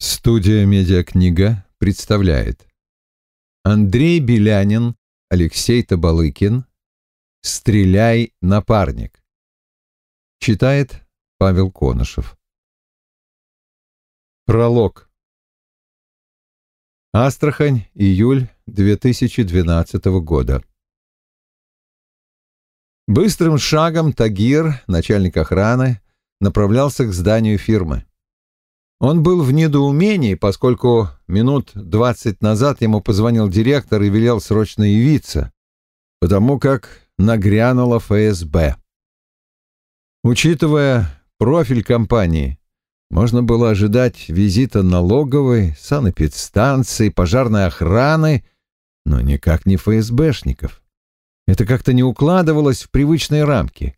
Студия «Медиакнига» представляет. Андрей Белянин, Алексей Табалыкин. «Стреляй, напарник» Читает Павел Конышев. Пролог. Астрахань, июль 2012 года. Быстрым шагом Тагир, начальник охраны, направлялся к зданию фирмы. Он был в недоумении, поскольку минут двадцать назад ему позвонил директор и велел срочно явиться, потому как нагрянула ФСБ. Учитывая профиль компании, можно было ожидать визита налоговой, санэпидстанции, пожарной охраны, но никак не ФСБшников. Это как-то не укладывалось в привычные рамки.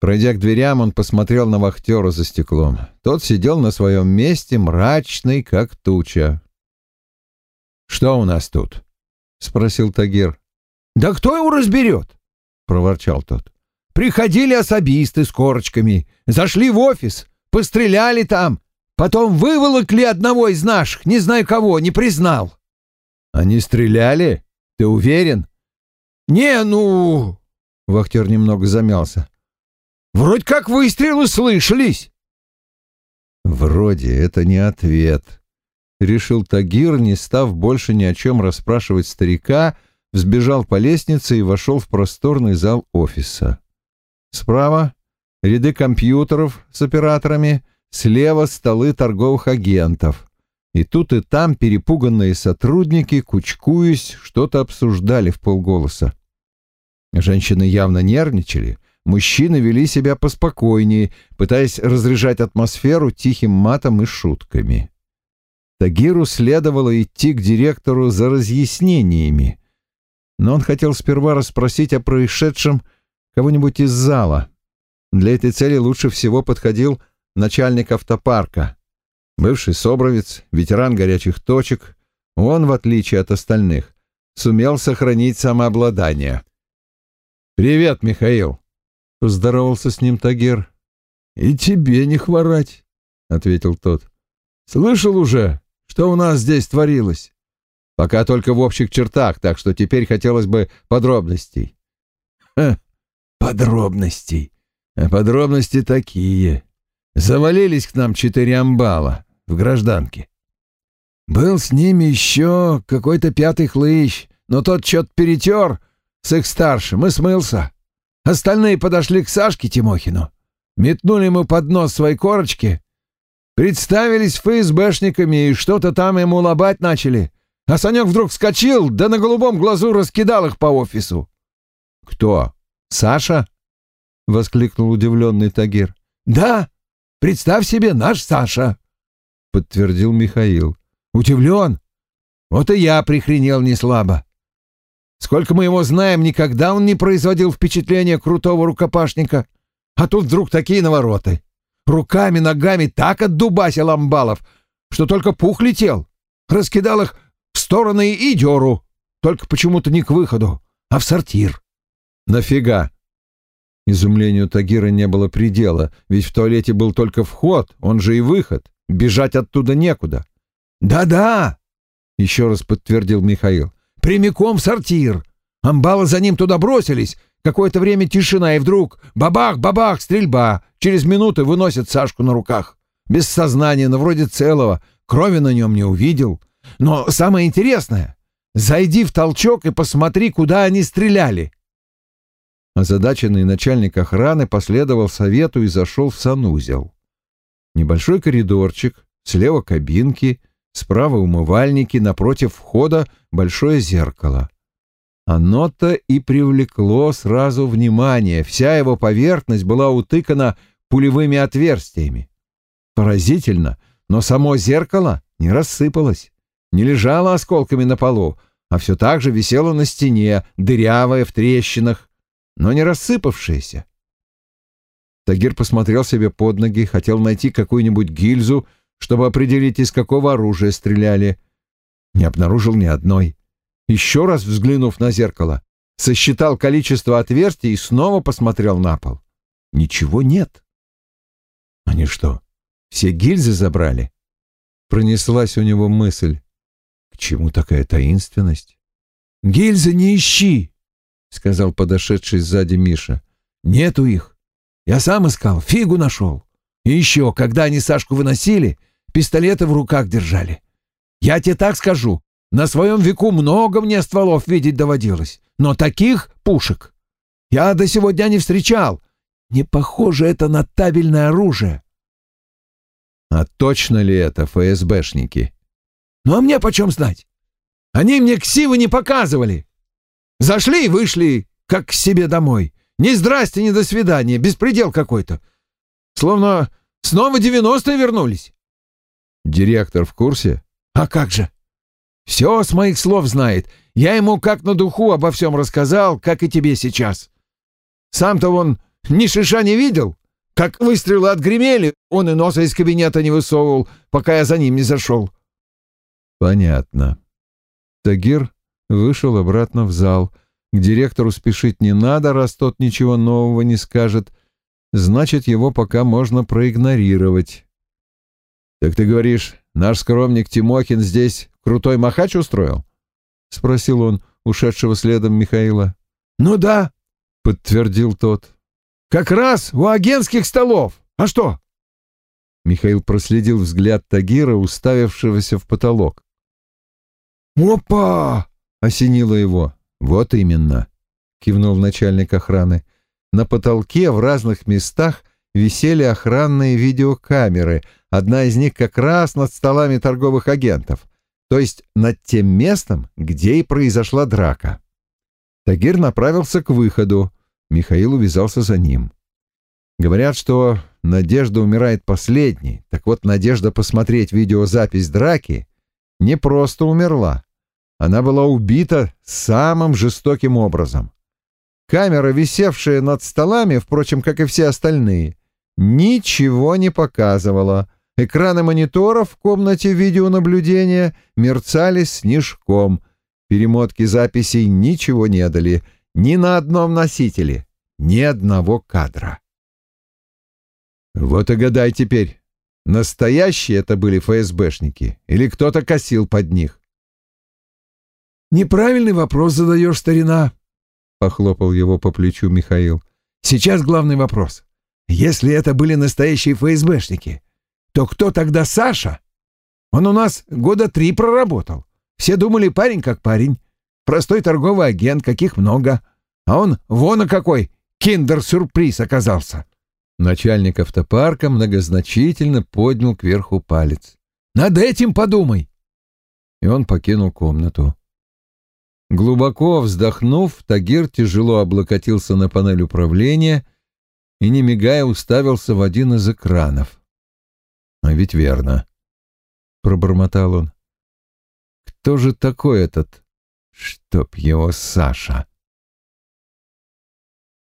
Пройдя к дверям, он посмотрел на вахтера за стеклом. Тот сидел на своем месте, мрачный, как туча. «Что у нас тут?» — спросил Тагир. «Да кто его разберет?» — проворчал тот. «Приходили особисты с корочками, зашли в офис, постреляли там, потом выволокли одного из наших, не знаю кого, не признал». «Они стреляли? Ты уверен?» «Не, ну...» — вахтер немного замялся. Вроде как выстрелы слышались. Вроде это не ответ. Решил Тагир, не став больше ни о чем расспрашивать старика, взбежал по лестнице и вошел в просторный зал офиса. Справа ряды компьютеров с операторами, слева столы торговых агентов. И тут и там перепуганные сотрудники, кучкуясь, что-то обсуждали в полголоса. Женщины явно нервничали, Мужчины вели себя поспокойнее, пытаясь разряжать атмосферу тихим матом и шутками. Тагиру следовало идти к директору за разъяснениями, но он хотел сперва расспросить о происшедшем кого-нибудь из зала. Для этой цели лучше всего подходил начальник автопарка, бывший собровец, ветеран горячих точек. Он, в отличие от остальных, сумел сохранить самообладание. «Привет, Михаил!» — поздоровался с ним Тагир. «И тебе не хворать», — ответил тот. «Слышал уже, что у нас здесь творилось?» «Пока только в общих чертах, так что теперь хотелось бы подробностей». «Ха, подробностей. А подробности такие. Завалились к нам четыре амбала в гражданке. Был с ними еще какой-то пятый хлыщ, но тот что-то перетер с их старшим и смылся. Остальные подошли к Сашке Тимохину, метнули ему под нос свои корочки, представились ФСБшниками и что-то там ему лобать начали. А Санек вдруг вскочил, да на голубом глазу раскидал их по офису. «Кто? Саша?» — воскликнул удивленный Тагир. «Да, представь себе, наш Саша!» — подтвердил Михаил. «Удивлен? Вот и я прихренел неслабо. Сколько мы его знаем, никогда он не производил впечатления крутого рукопашника. А тут вдруг такие навороты. Руками, ногами так отдубасил амбалов, что только пух летел. Раскидал их в стороны и дёру. Только почему-то не к выходу, а в сортир. Нафига? Изумлению Тагира не было предела, ведь в туалете был только вход, он же и выход. Бежать оттуда некуда. «Да-да!» — еще раз подтвердил Михаил прямиком в сортир. Амбалы за ним туда бросились. Какое-то время тишина, и вдруг бабах-бабах, стрельба. Через минуты выносят Сашку на руках. Без сознания, но вроде целого. Крови на нем не увидел. Но самое интересное — зайди в толчок и посмотри, куда они стреляли. Озадаченный начальник охраны последовал совету и зашел в санузел. Небольшой коридорчик, слева кабинки, Справа умывальники, напротив входа большое зеркало. Оно-то и привлекло сразу внимание. Вся его поверхность была утыкана пулевыми отверстиями. Поразительно, но само зеркало не рассыпалось, не лежало осколками на полу, а все так же висело на стене, дырявое в трещинах, но не рассыпавшееся. Тагир посмотрел себе под ноги, хотел найти какую-нибудь гильзу, чтобы определить, из какого оружия стреляли. Не обнаружил ни одной. Еще раз взглянув на зеркало, сосчитал количество отверстий и снова посмотрел на пол. Ничего нет. Они что, все гильзы забрали? пронеслась у него мысль. К чему такая таинственность? «Гильзы не ищи!» — сказал подошедший сзади Миша. «Нету их. Я сам искал, фигу нашел. И еще, когда они Сашку выносили, пистолеты в руках держали. Я тебе так скажу, на своем веку много мне стволов видеть доводилось, но таких пушек я до сего дня не встречал. Не похоже это на табельное оружие. А точно ли это ФСБшники? Ну а мне почем знать? Они мне ксивы не показывали. Зашли и вышли, как к себе домой. Ни здрасте, ни до свидания, беспредел какой-то. Словно снова девяностые вернулись. Директор в курсе? А как же? Все с моих слов знает. Я ему как на духу обо всем рассказал, как и тебе сейчас. Сам-то он ни шиша не видел. Как выстрелы отгремели, он и носа из кабинета не высовывал, пока я за ним не зашел. Понятно. Тагир вышел обратно в зал. К директору спешить не надо, раз тот ничего нового не скажет. Значит, его пока можно проигнорировать. «Так ты говоришь, наш скромник Тимохин здесь крутой махач устроил?» — спросил он ушедшего следом Михаила. «Ну да», — подтвердил тот. «Как раз у агентских столов. А что?» Михаил проследил взгляд Тагира, уставившегося в потолок. «Опа!» — осенило его. «Вот именно», — кивнул начальник охраны. На потолке в разных местах висели охранные видеокамеры, одна из них как раз над столами торговых агентов, то есть над тем местом, где и произошла драка. Тагир направился к выходу, Михаил увязался за ним. Говорят, что Надежда умирает последней, так вот Надежда посмотреть видеозапись драки не просто умерла, она была убита самым жестоким образом. Камера, висевшая над столами, впрочем, как и все остальные, ничего не показывала. Экраны мониторов в комнате видеонаблюдения мерцали снежком. Перемотки записей ничего не дали. Ни на одном носителе. Ни одного кадра. Вот и гадай теперь, настоящие это были ФСБшники или кто-то косил под них. «Неправильный вопрос задаешь, старина», — похлопал его по плечу Михаил. «Сейчас главный вопрос. Если это были настоящие ФСБшники, то кто тогда Саша? Он у нас года три проработал. Все думали, парень как парень. Простой торговый агент, каких много. А он вон какой киндер-сюрприз оказался». Начальник автопарка многозначительно поднял кверху палец. «Над этим подумай!» И он покинул комнату. Глубоко вздохнув, Тагир тяжело облокотился на панель управления и, не мигая, уставился в один из экранов. «А ведь верно», — пробормотал он. «Кто же такой этот, чтоб его Саша?»